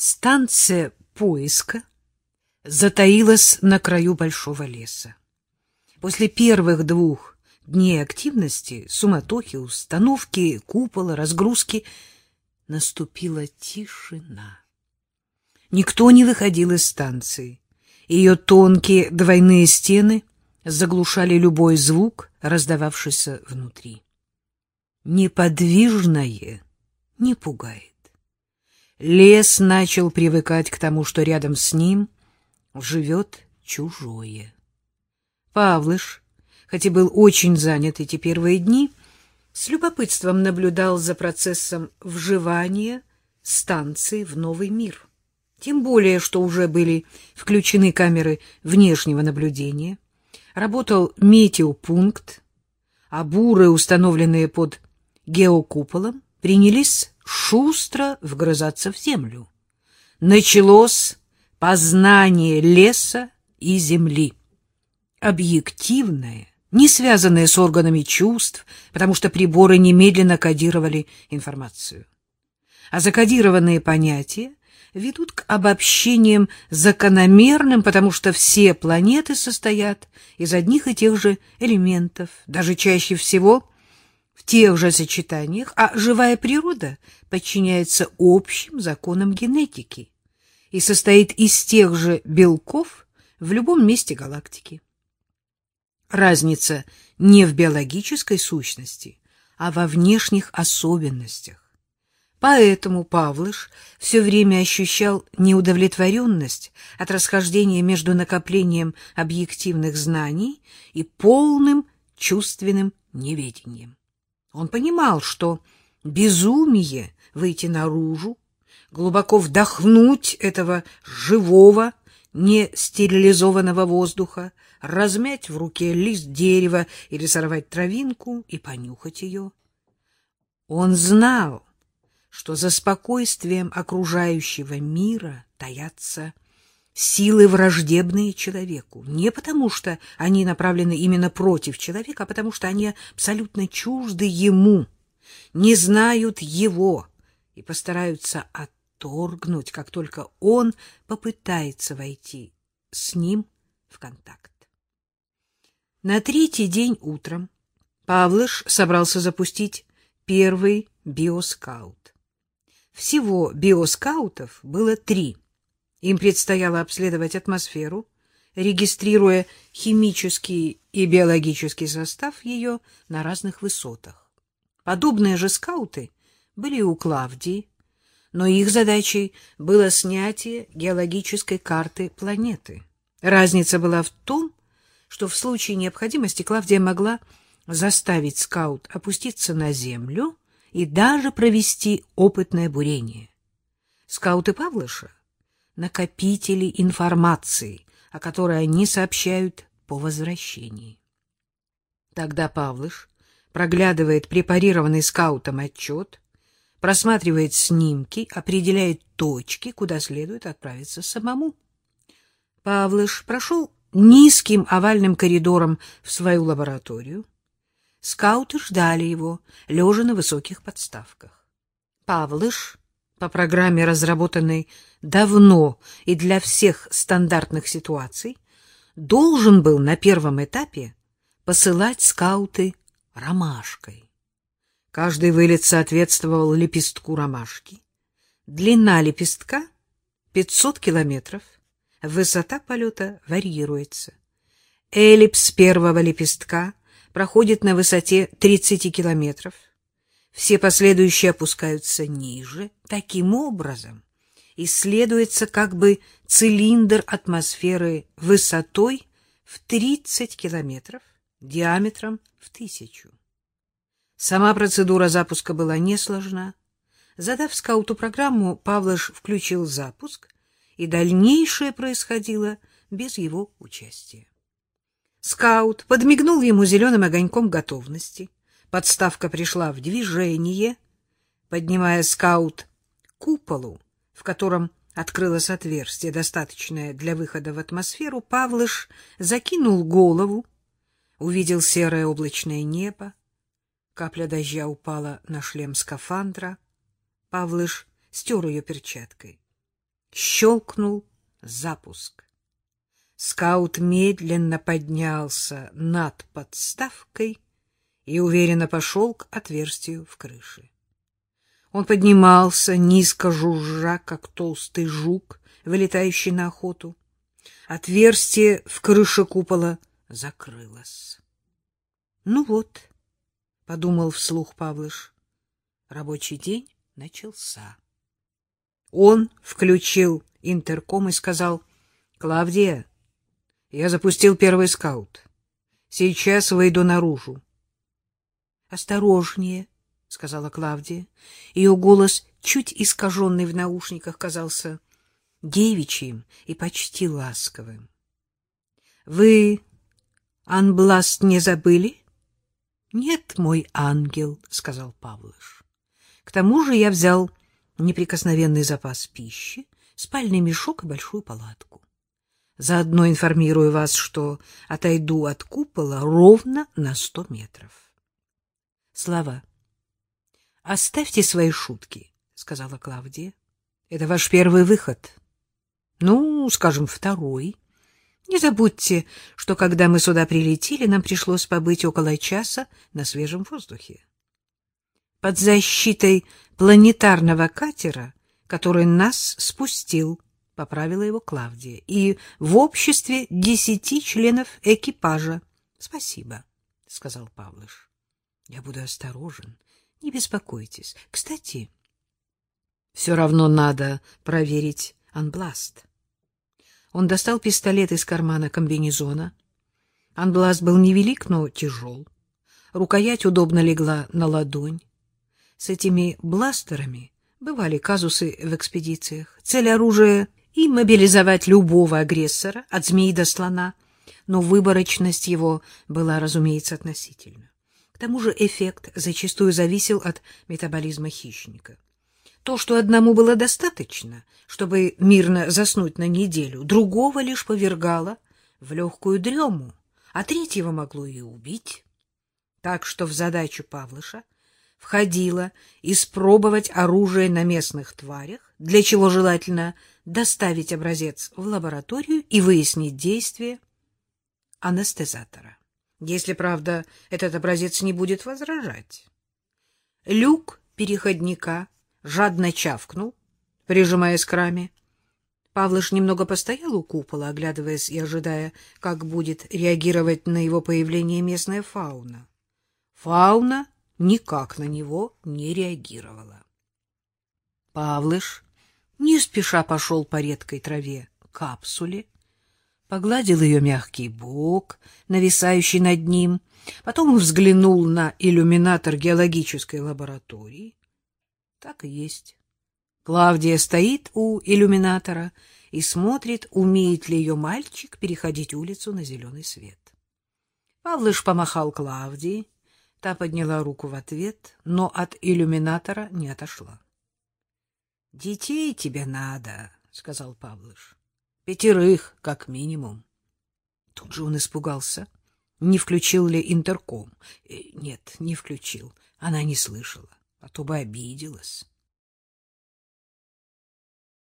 Станция поиска затаилась на краю большого леса. После первых двух дней активности, суматохи, установки, купола, разгрузки, наступила тишина. Никто не выходил из станции. Ее тонкие двойные стены заглушали любой звук, раздававшийся внутри. Неподвижное не пугает. Лес начал привыкать к тому, что рядом с ним живет чужое. Павлыш, хоть и был очень занят эти первые дни, с любопытством наблюдал за процессом вживания станции в новый мир. Тем более, что уже были включены камеры внешнего наблюдения, работал метеопункт, а буры, установленные под геокуполом, принялись шустро вгрызаться в землю. Началось познание леса и земли. Объективное, не связанное с органами чувств, потому что приборы немедленно кодировали информацию. А закодированные понятия ведут к обобщениям закономерным, потому что все планеты состоят из одних и тех же элементов, даже чаще всего в тех же сочетаниях, а живая природа подчиняется общим законам генетики и состоит из тех же белков в любом месте галактики. Разница не в биологической сущности, а во внешних особенностях. Поэтому Павлыш все время ощущал неудовлетворенность от расхождения между накоплением объективных знаний и полным чувственным неведением. Он понимал, что безумие выйти наружу, глубоко вдохнуть этого живого, не стерилизованного воздуха, размять в руке лист дерева или сорвать травинку и понюхать ее. Он знал, что за спокойствием окружающего мира таятся силы враждебные человеку, не потому что они направлены именно против человека, а потому что они абсолютно чужды ему, не знают его и постараются отторгнуть, как только он попытается войти с ним в контакт. На третий день утром Павлыш собрался запустить первый биоскаут. Всего биоскаутов было три. Им предстояло обследовать атмосферу, регистрируя химический и биологический состав ее на разных высотах. Подобные же скауты были и у Клавдии, но их задачей было снятие геологической карты планеты. Разница была в том, что в случае необходимости Клавдия могла заставить скаут опуститься на землю и даже провести опытное бурение. Скауты Павлыша — накопители информации, о которой они сообщают по возвращении. Тогда Павлыш проглядывает препарированный скаутом отчет, просматривает снимки, определяет точки, куда следует отправиться самому. Павлыш прошел низким овальным коридором в свою лабораторию, Скауты ждали его, лежа на высоких подставках. Павлыш, по программе, разработанной давно и для всех стандартных ситуаций, должен был на первом этапе посылать скауты ромашкой. Каждый вылет соответствовал лепестку ромашки. Длина лепестка — 500 километров, высота полета варьируется. Эллипс первого лепестка проходит на высоте 30 километров. Все последующие опускаются ниже. Таким образом, исследуется как бы цилиндр атмосферы высотой в 30 километров, диаметром в тысячу. Сама процедура запуска была несложна. Задав скауту программу, Павлош включил запуск, и дальнейшее происходило без его участия. Скаут подмигнул ему зеленым огоньком готовности. Подставка пришла в движение, поднимая скаут к куполу, в котором открылось отверстие, достаточное для выхода в атмосферу. Павлыш закинул голову, увидел серое облачное небо. Капля дождя упала на шлем скафандра. Павлыш стер ее перчаткой. Щелкнул запуск. Скаут медленно поднялся над подставкой и уверенно пошел к отверстию в крыше. Он поднимался, низко жужжа, как толстый жук, вылетающий на охоту. Отверстие в крыше купола закрылось. — Ну вот, — подумал вслух Павлыш, — рабочий день начался. Он включил интерком и сказал, — Клавдия, я запустил первый скаут. Сейчас выйду наружу. — Осторожнее, — сказала Клавдия. Ее голос, чуть искаженный в наушниках, казался девичьим и почти ласковым. — Вы Анбласт не забыли? — Нет, мой ангел, — сказал Павлыш. — К тому же я взял неприкосновенный запас пищи, спальный мешок и большую палатку. Заодно информирую вас, что отойду от купола ровно на сто метров. Слова. Оставьте свои шутки, сказала Клавдия. Это ваш первый выход. Ну, скажем, второй. Не забудьте, что когда мы сюда прилетели, нам пришлось побыть около часа на свежем воздухе. Под защитой планетарного катера, который нас спустил, — поправила его Клавдия, — и в обществе десяти членов экипажа. — Спасибо, — сказал Павлыш. — Я буду осторожен. Не беспокойтесь. Кстати, все равно надо проверить анбласт. Он достал пистолет из кармана комбинезона. Анбласт был невелик, но тяжел. Рукоять удобно легла на ладонь. С этими бластерами бывали казусы в экспедициях. Цель оружия и мобилизовать любого агрессора, от змеи до слона, но выборочность его была, разумеется, относительна. Тому же эффект зачастую зависел от метаболизма хищника. То, что одному было достаточно, чтобы мирно заснуть на неделю, другого лишь повергало в легкую дрему, а третьего могло и убить. Так что в задачу Павлыша входило испробовать оружие на местных тварях, для чего желательно доставить образец в лабораторию и выяснить действие анестезатора. Если, правда, этот образец не будет возражать. Люк переходника жадно чавкнул, прижимаясь к раме. Павлыш немного постоял у купола, оглядываясь и ожидая, как будет реагировать на его появление местная фауна. Фауна никак на него не реагировала. Павлыш не спеша пошел по редкой траве капсуле, погладил ее мягкий бок, нависающий над ним, потом взглянул на иллюминатор геологической лаборатории. Так и есть. Клавдия стоит у иллюминатора и смотрит, умеет ли ее мальчик переходить улицу на зеленый свет. Павлыш помахал Клавдии, та подняла руку в ответ, но от иллюминатора не отошла. — Детей тебе надо, — сказал Павлыш. — Пятерых, как минимум. Тут же он испугался. Не включил ли интерком? Э, нет, не включил. Она не слышала, а то бы обиделась.